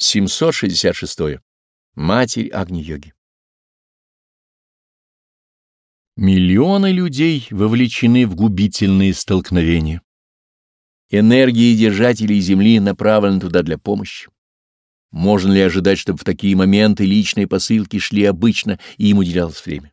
766. Матерь Агни-йоги. Миллионы людей вовлечены в губительные столкновения. Энергии держателей Земли направлены туда для помощи. Можно ли ожидать, чтобы в такие моменты личные посылки шли обычно и им уделялось время?